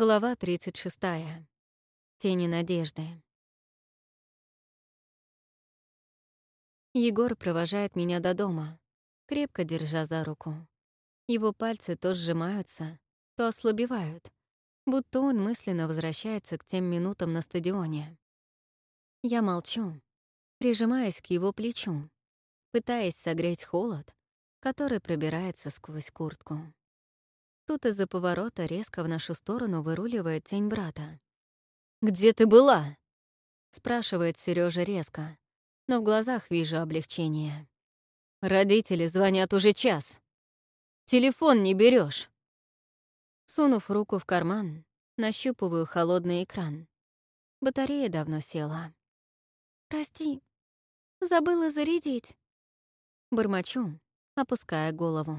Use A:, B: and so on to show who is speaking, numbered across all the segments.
A: Глава 36. Тени надежды. Егор провожает меня до дома, крепко держа за руку. Его пальцы то сжимаются, то ослабевают, будто он мысленно возвращается к тем минутам на стадионе. Я молчу, прижимаясь к его плечу, пытаясь согреть холод, который пробирается сквозь куртку. Тут из-за поворота резко в нашу сторону выруливает тень брата. «Где ты была?» — спрашивает Сережа резко, но в глазах вижу облегчение. «Родители звонят уже час. Телефон не берешь. Сунув руку в карман, нащупываю холодный экран. Батарея давно села. «Прости, забыла зарядить». Бормочу, опуская голову.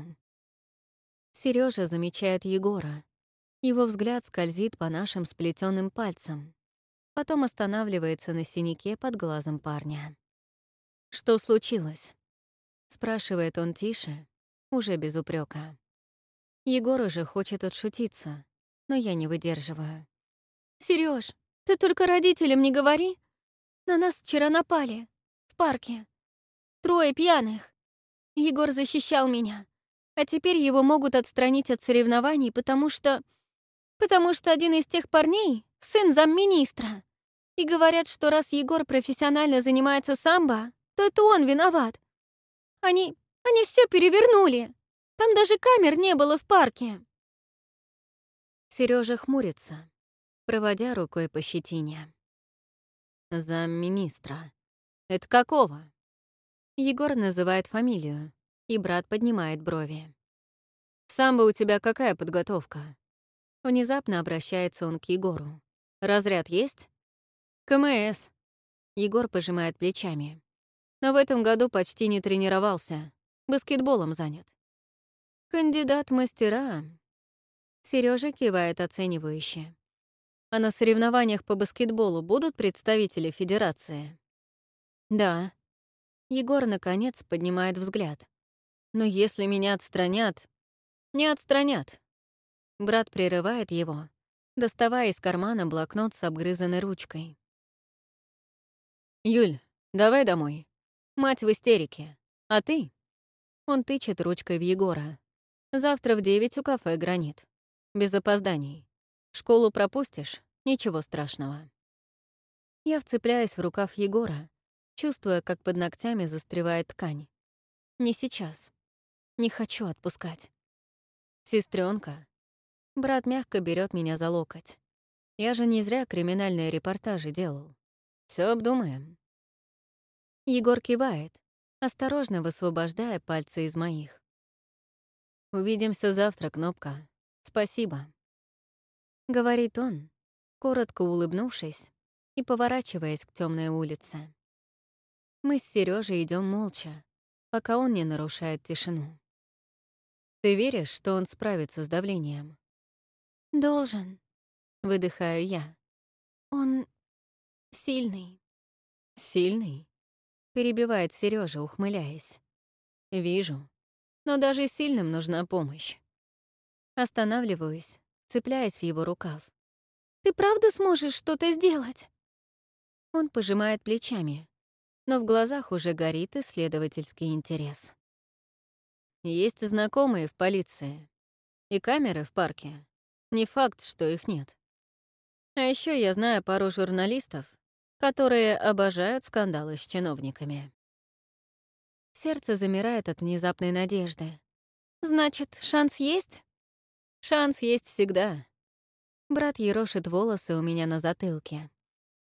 A: Сережа замечает Егора. Его взгляд скользит по нашим сплетенным пальцам. Потом останавливается на синяке под глазом парня. «Что случилось?» — спрашивает он тише, уже без упрека. Егор уже хочет отшутиться, но я не выдерживаю. Сереж, ты только родителям не говори. На нас вчера напали. В парке. Трое пьяных. Егор защищал меня. А теперь его могут отстранить от соревнований, потому что... Потому что один из тех парней — сын замминистра. И говорят, что раз Егор профессионально занимается самбо, то это он виноват. Они... они все перевернули. Там даже камер не было в парке. Сережа хмурится, проводя рукой по щетине. Замминистра. Это какого? Егор называет фамилию, и брат поднимает брови. «Самбо у тебя какая подготовка?» Внезапно обращается он к Егору. «Разряд есть?» «КМС». Егор пожимает плечами. Но в этом году почти не тренировался. Баскетболом занят. «Кандидат мастера». Сережа кивает оценивающе. «А на соревнованиях по баскетболу будут представители Федерации?» «Да». Егор, наконец, поднимает взгляд. Но если меня отстранят... Не отстранят. Брат прерывает его, доставая из кармана блокнот с обгрызанной ручкой. «Юль, давай домой. Мать в истерике. А ты?» Он тычет ручкой в Егора. «Завтра в девять у кафе «Гранит». Без опозданий. Школу пропустишь? Ничего страшного». Я вцепляюсь в рукав Егора, чувствуя, как под ногтями застревает ткань. Не сейчас. Не хочу отпускать. Сестренка. Брат мягко берет меня за локоть. Я же не зря криминальные репортажи делал. Все обдумаем. Егор кивает, осторожно высвобождая пальцы из моих. «Увидимся завтра, Кнопка. Спасибо», — говорит он, коротко улыбнувшись и поворачиваясь к темной улице. Мы с Сережей идем молча, пока он не нарушает тишину. Ты веришь, что он справится с давлением? Должен. Выдыхаю я. Он сильный. Сильный? Перебивает Сережа, ухмыляясь. Вижу. Но даже сильным нужна помощь. Останавливаюсь, цепляясь в его рукав. Ты правда сможешь что-то сделать? Он пожимает плечами, но в глазах уже горит исследовательский интерес. Есть знакомые в полиции. И камеры в парке. Не факт, что их нет. А еще я знаю пару журналистов, которые обожают скандалы с чиновниками. Сердце замирает от внезапной надежды. «Значит, шанс есть?» «Шанс есть всегда». Брат ерошит волосы у меня на затылке.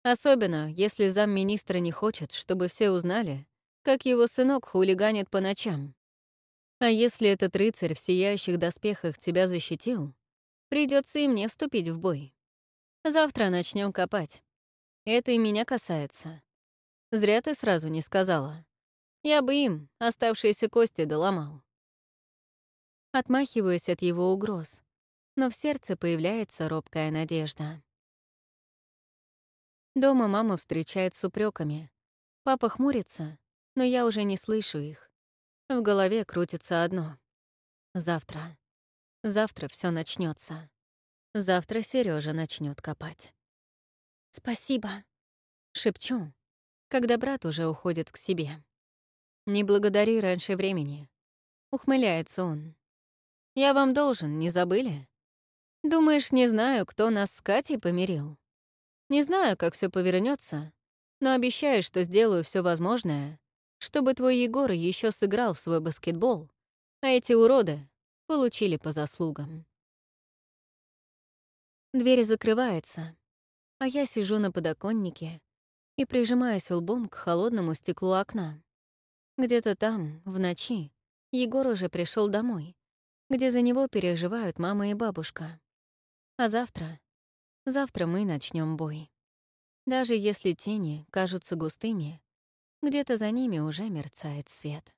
A: Особенно, если замминистра не хочет, чтобы все узнали, как его сынок хулиганит по ночам. А если этот рыцарь в сияющих доспехах тебя защитил, придется и мне вступить в бой. Завтра начнем копать. Это и меня касается. Зря ты сразу не сказала. Я бы им оставшиеся кости доломал. Отмахиваюсь от его угроз, но в сердце появляется робкая надежда. Дома мама встречает с упреками. Папа хмурится, но я уже не слышу их. В голове крутится одно. Завтра. Завтра все начнется. Завтра Сережа начнет копать. «Спасибо», — шепчу, когда брат уже уходит к себе. «Не благодари раньше времени», — ухмыляется он. «Я вам должен, не забыли? Думаешь, не знаю, кто нас с Катей помирил? Не знаю, как все повернется, но обещаю, что сделаю все возможное, чтобы твой Егор еще сыграл в свой баскетбол, а эти уроды получили по заслугам». Дверь закрывается, а я сижу на подоконнике и прижимаюсь лбом к холодному стеклу окна. Где-то там, в ночи, Егор уже пришел домой, где за него переживают мама и бабушка. А завтра? Завтра мы начнем бой. Даже если тени кажутся густыми, где-то за ними уже мерцает свет.